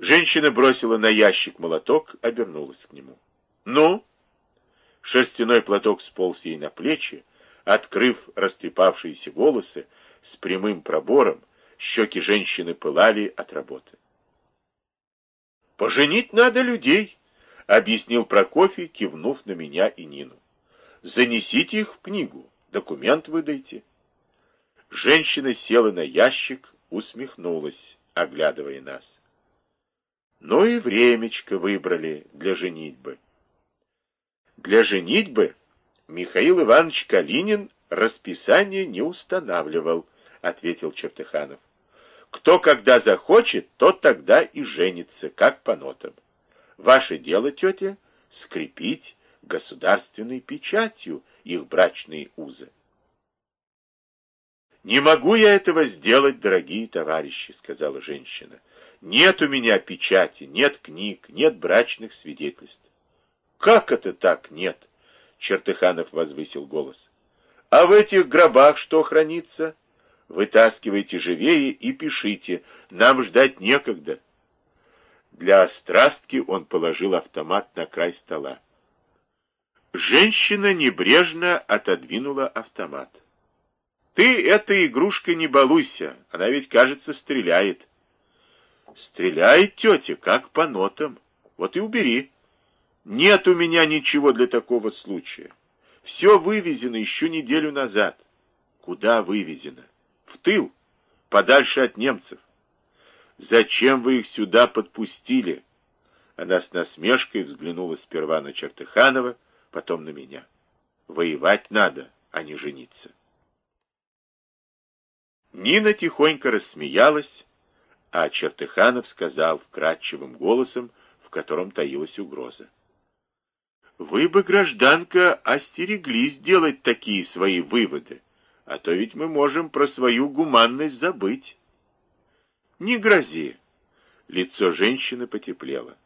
Женщина бросила на ящик молоток, обернулась к нему. «Ну?» Шерстяной платок сполз ей на плечи, открыв растрепавшиеся волосы с прямым пробором, щеки женщины пылали от работы. «Поженить надо людей», — объяснил Прокофий, кивнув на меня и Нину. «Занесите их в книгу, документ выдайте». Женщина села на ящик, усмехнулась, оглядывая нас. Ну и времечко выбрали для женитьбы. Для женитьбы Михаил Иванович Калинин расписание не устанавливал, ответил Чертыханов. Кто когда захочет, тот тогда и женится, как по нотам. Ваше дело, тетя, скрепить государственной печатью их брачные узы. «Не могу я этого сделать, дорогие товарищи», — сказала женщина. «Нет у меня печати, нет книг, нет брачных свидетельств». «Как это так нет?» — Чертыханов возвысил голос. «А в этих гробах что хранится? Вытаскивайте живее и пишите, нам ждать некогда». Для острастки он положил автомат на край стола. Женщина небрежно отодвинула автомат. Ты этой игрушкой не балуйся, она ведь, кажется, стреляет. Стреляет тетя, как по нотам. Вот и убери. Нет у меня ничего для такого случая. Все вывезено еще неделю назад. Куда вывезено? В тыл, подальше от немцев. Зачем вы их сюда подпустили? Она с насмешкой взглянула сперва на Чертыханова, потом на меня. Воевать надо, а не жениться. Нина тихонько рассмеялась, а Чертыханов сказал вкрадчивым голосом, в котором таилась угроза. «Вы бы, гражданка, остереглись делать такие свои выводы, а то ведь мы можем про свою гуманность забыть». «Не грози!» Лицо женщины потеплело.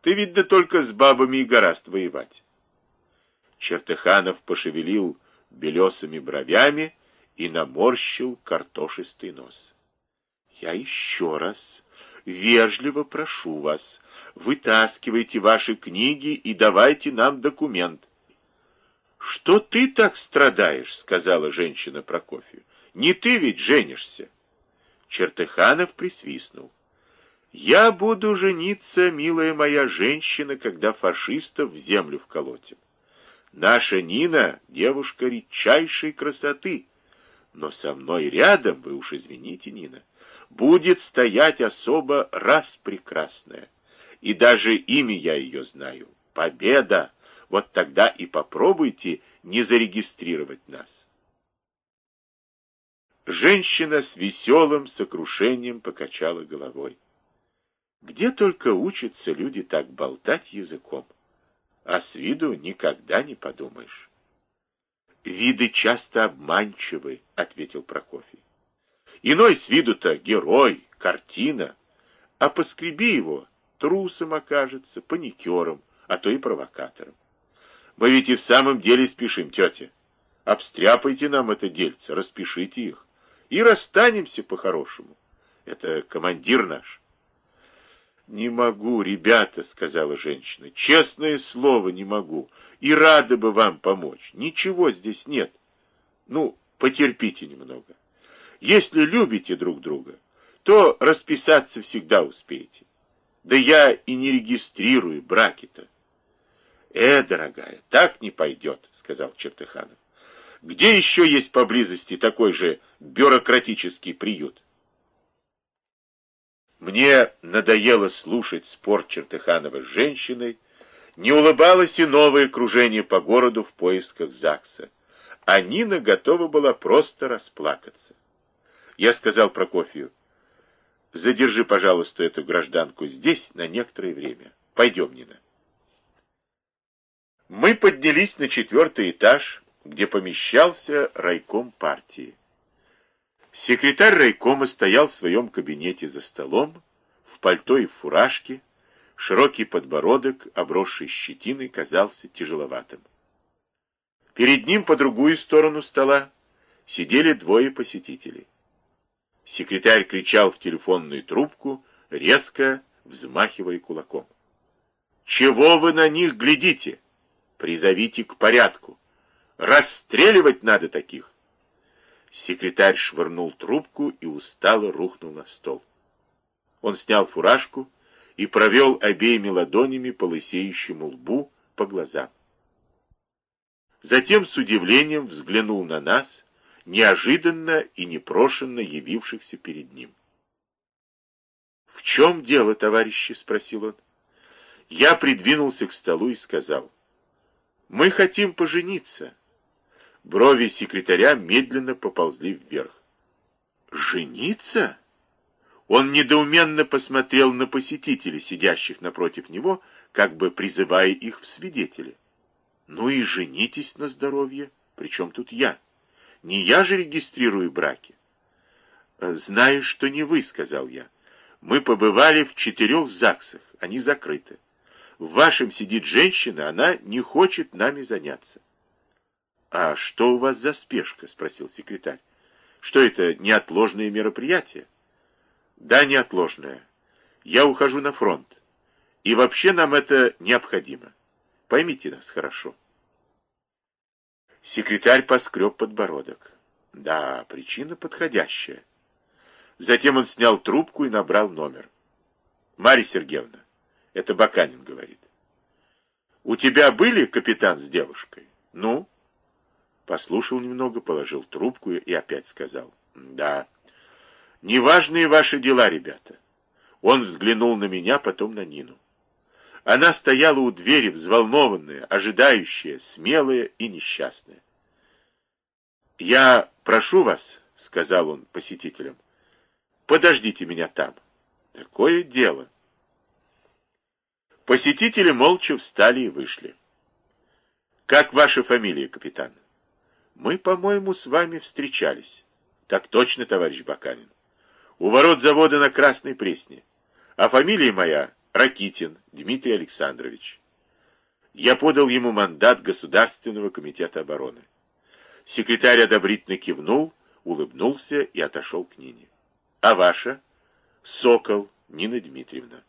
«Ты ведь да только с бабами и гораст воевать». Чертыханов пошевелил белесыми бровями, и наморщил картошистый нос. Я еще раз вежливо прошу вас, вытаскивайте ваши книги и давайте нам документ. Что ты так страдаешь, сказала женщина Прокофью. Не ты ведь женишься. Чертыханов присвистнул. Я буду жениться, милая моя женщина, когда фашистов в землю вколотим. Наша Нина — девушка редчайшей красоты, но со мной рядом, вы уж извините, Нина, будет стоять особо раз прекрасная. И даже имя я ее знаю. Победа! Вот тогда и попробуйте не зарегистрировать нас. Женщина с веселым сокрушением покачала головой. Где только учатся люди так болтать языком, а с виду никогда не подумаешь. «Виды часто обманчивы», — ответил Прокофий. «Иной с виду-то герой, картина, а поскреби его, трусом окажется, паникером, а то и провокатором. Мы ведь и в самом деле спешим, тетя. Обстряпайте нам это дельце, распишите их, и расстанемся по-хорошему. Это командир наш». «Не могу, ребята», — сказала женщина, — «честное слово, не могу, и рада бы вам помочь. Ничего здесь нет. Ну, потерпите немного. Если любите друг друга, то расписаться всегда успеете. Да я и не регистрирую браки-то». «Э, дорогая, так не пойдет», — сказал Чертыханов. «Где еще есть поблизости такой же бюрократический приют?» Мне надоело слушать спор Чертыханова с женщиной, не улыбалось и новое кружение по городу в поисках ЗАГСа, а Нина готова была просто расплакаться. Я сказал Прокофью, задержи, пожалуйста, эту гражданку здесь на некоторое время. Пойдем, Нина. Мы поднялись на четвертый этаж, где помещался райком партии. Секретарь райкома стоял в своем кабинете за столом, в пальто и в фуражке, широкий подбородок, обросший щетиной, казался тяжеловатым. Перед ним по другую сторону стола сидели двое посетителей. Секретарь кричал в телефонную трубку, резко, взмахивая кулаком. «Чего вы на них глядите? Призовите к порядку. Расстреливать надо таких!» Секретарь швырнул трубку и устало рухнул на стол. Он снял фуражку и провел обеими ладонями по лысеющему лбу по глазам. Затем с удивлением взглянул на нас, неожиданно и непрошенно явившихся перед ним. «В чем дело, товарищи?» — спросил он. Я придвинулся к столу и сказал, «Мы хотим пожениться». Брови секретаря медленно поползли вверх. «Жениться?» Он недоуменно посмотрел на посетителей, сидящих напротив него, как бы призывая их в свидетели. «Ну и женитесь на здоровье. Причем тут я? Не я же регистрирую браки». «Знаю, что не вы», — сказал я. «Мы побывали в четырех ЗАГСах, они закрыты. В вашем сидит женщина, она не хочет нами заняться». «А что у вас за спешка?» — спросил секретарь. «Что это, неотложное мероприятие?» «Да, неотложное. Я ухожу на фронт. И вообще нам это необходимо. Поймите нас хорошо». Секретарь поскреб подбородок. Да, причина подходящая. Затем он снял трубку и набрал номер. «Марья Сергеевна, это Баканин говорит. У тебя были капитан с девушкой? Ну?» Послушал немного, положил трубку и опять сказал. «Да, неважные ваши дела, ребята». Он взглянул на меня, потом на Нину. Она стояла у двери, взволнованная, ожидающая, смелая и несчастная. «Я прошу вас», — сказал он посетителям, — «подождите меня там. Такое дело». Посетители молча встали и вышли. «Как ваша фамилия, капитан?» Мы, по-моему, с вами встречались. Так точно, товарищ Баканин. У ворот завода на Красной Пресне. А фамилия моя Ракитин Дмитрий Александрович. Я подал ему мандат Государственного комитета обороны. Секретарь одобрительно кивнул, улыбнулся и отошел к Нине. А ваша? Сокол Нина Дмитриевна.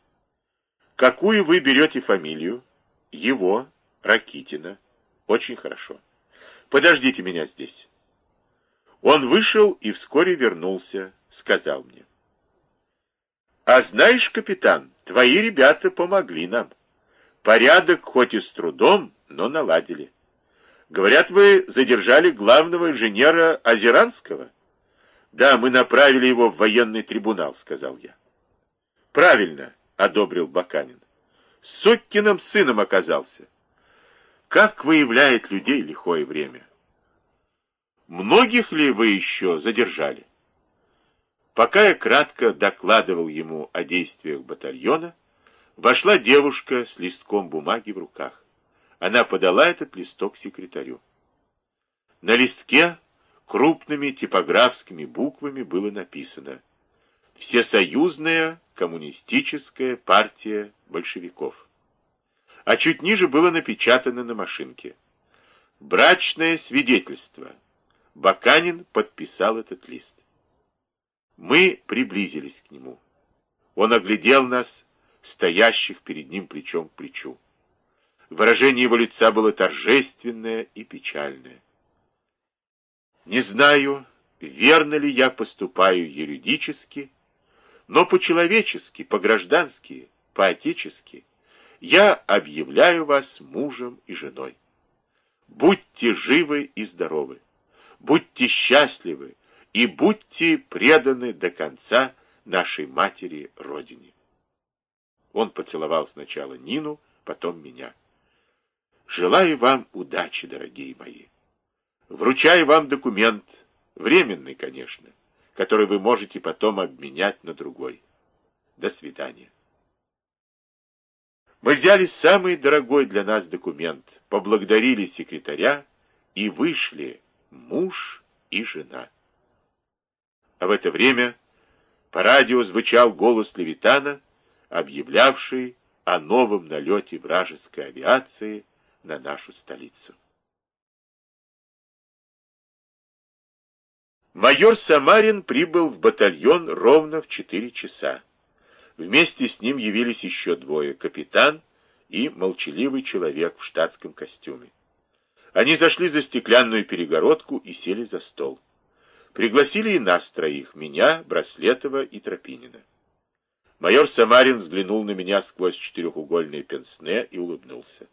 Какую вы берете фамилию? Его, Ракитина. Очень хорошо. Подождите меня здесь. Он вышел и вскоре вернулся, сказал мне. А знаешь, капитан, твои ребята помогли нам. Порядок хоть и с трудом, но наладили. Говорят, вы задержали главного инженера Азеранского? Да, мы направили его в военный трибунал, сказал я. Правильно, одобрил Баканин. Суккиным сыном оказался. Как выявляет людей лихое время? Многих ли вы еще задержали? Пока я кратко докладывал ему о действиях батальона, вошла девушка с листком бумаги в руках. Она подала этот листок секретарю. На листке крупными типографскими буквами было написано «Всесоюзная коммунистическая партия большевиков» а чуть ниже было напечатано на машинке. «Брачное свидетельство». Баканин подписал этот лист. Мы приблизились к нему. Он оглядел нас, стоящих перед ним плечом к плечу. Выражение его лица было торжественное и печальное. Не знаю, верно ли я поступаю юридически, но по-человечески, по-граждански, по-отечески я объявляю вас мужем и женой. Будьте живы и здоровы, будьте счастливы и будьте преданы до конца нашей матери Родине. Он поцеловал сначала Нину, потом меня. Желаю вам удачи, дорогие мои. Вручаю вам документ, временный, конечно, который вы можете потом обменять на другой. До свидания. Мы взяли самый дорогой для нас документ, поблагодарили секретаря и вышли, муж и жена. А в это время по радио звучал голос Левитана, объявлявший о новом налете вражеской авиации на нашу столицу. Майор Самарин прибыл в батальон ровно в четыре часа. Вместе с ним явились еще двое — капитан и молчаливый человек в штатском костюме. Они зашли за стеклянную перегородку и сели за стол. Пригласили и нас троих, меня, Браслетова и Тропинина. Майор Самарин взглянул на меня сквозь четырехугольные пенсне и улыбнулся.